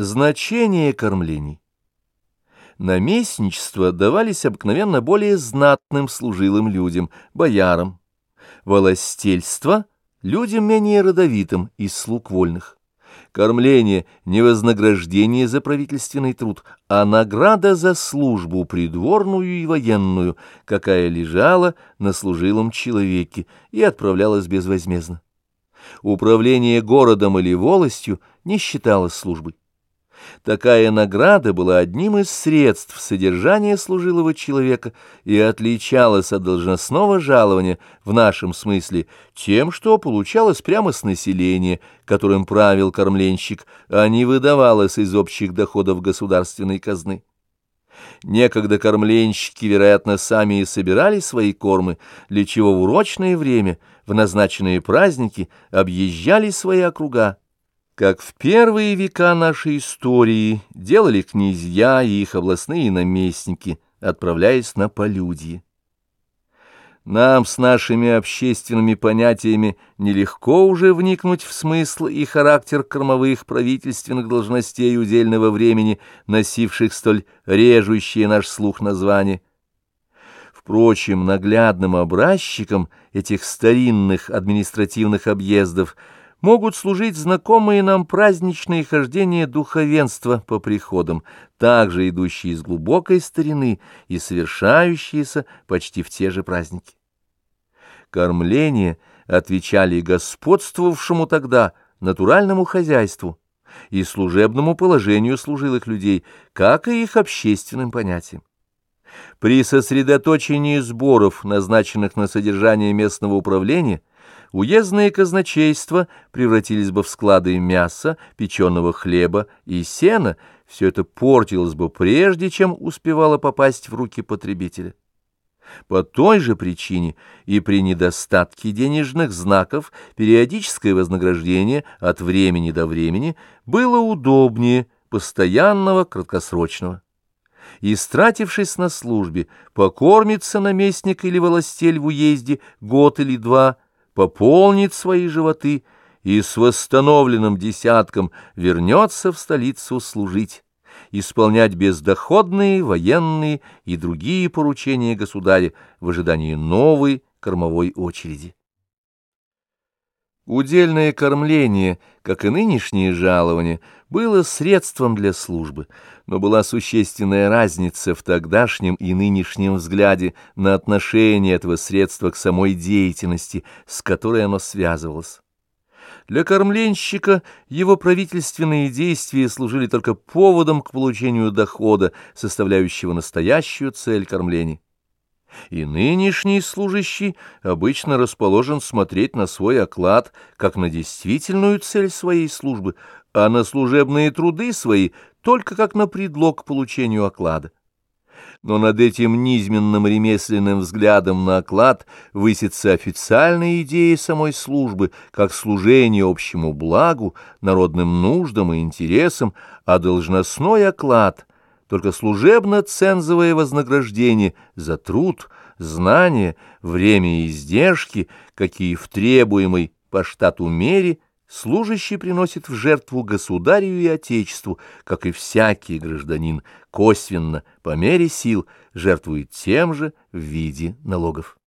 Значение кормлений. Наместничества давались обыкновенно более знатным служилым людям, боярам. Волостельство — людям менее родовитым из слуг вольных. Кормление — не вознаграждение за правительственный труд, а награда за службу придворную и военную, какая лежала на служилом человеке и отправлялась безвозмездно. Управление городом или волостью не считалось службой. Такая награда была одним из средств содержания служилого человека и отличалась от должностного жалования в нашем смысле тем, что получалось прямо с населения, которым правил кормленщик, а не выдавалось из общих доходов государственной казны. Некогда кормленщики, вероятно, сами и собирали свои кормы, для чего в урочное время, в назначенные праздники, объезжали свои округа как в первые века нашей истории делали князья и их областные наместники, отправляясь на полюдье. Нам с нашими общественными понятиями нелегко уже вникнуть в смысл и характер кормовых правительственных должностей удельного времени, носивших столь режущие наш слух названия. Впрочем, наглядным образчиком этих старинных административных объездов – могут служить знакомые нам праздничные хождения духовенства по приходам, также идущие из глубокой старины и совершающиеся почти в те же праздники. Кормление отвечали господствовавшему тогда натуральному хозяйству и служебному положению служилых людей, как и их общественным понятиям. При сосредоточении сборов, назначенных на содержание местного управления, уездные казначейства превратились бы в склады мяса, печеного хлеба и сена, все это портилось бы прежде, чем успевало попасть в руки потребителя. По той же причине и при недостатке денежных знаков периодическое вознаграждение от времени до времени было удобнее постоянного краткосрочного. Истратившись на службе, покормится наместник или волостель в уезде год или два – пополнит свои животы и с восстановленным десятком вернется в столицу служить, исполнять бездоходные военные и другие поручения государя в ожидании новой кормовой очереди. Удельное кормление, как и нынешнее жалование, было средством для службы, но была существенная разница в тогдашнем и нынешнем взгляде на отношение этого средства к самой деятельности, с которой оно связывалось. Для кормленщика его правительственные действия служили только поводом к получению дохода, составляющего настоящую цель кормления. И нынешний служащий обычно расположен смотреть на свой оклад как на действительную цель своей службы, а на служебные труды свои только как на предлог к получению оклада. Но над этим низменным ремесленным взглядом на оклад высится официальная идея самой службы, как служение общему благу, народным нуждам и интересам, а должностной оклад — только служебно-цензовое вознаграждение за труд, знания, время и издержки, какие в требуемой по штату мере служащий приносит в жертву государю и отечеству, как и всякий гражданин, косвенно, по мере сил, жертвует тем же в виде налогов.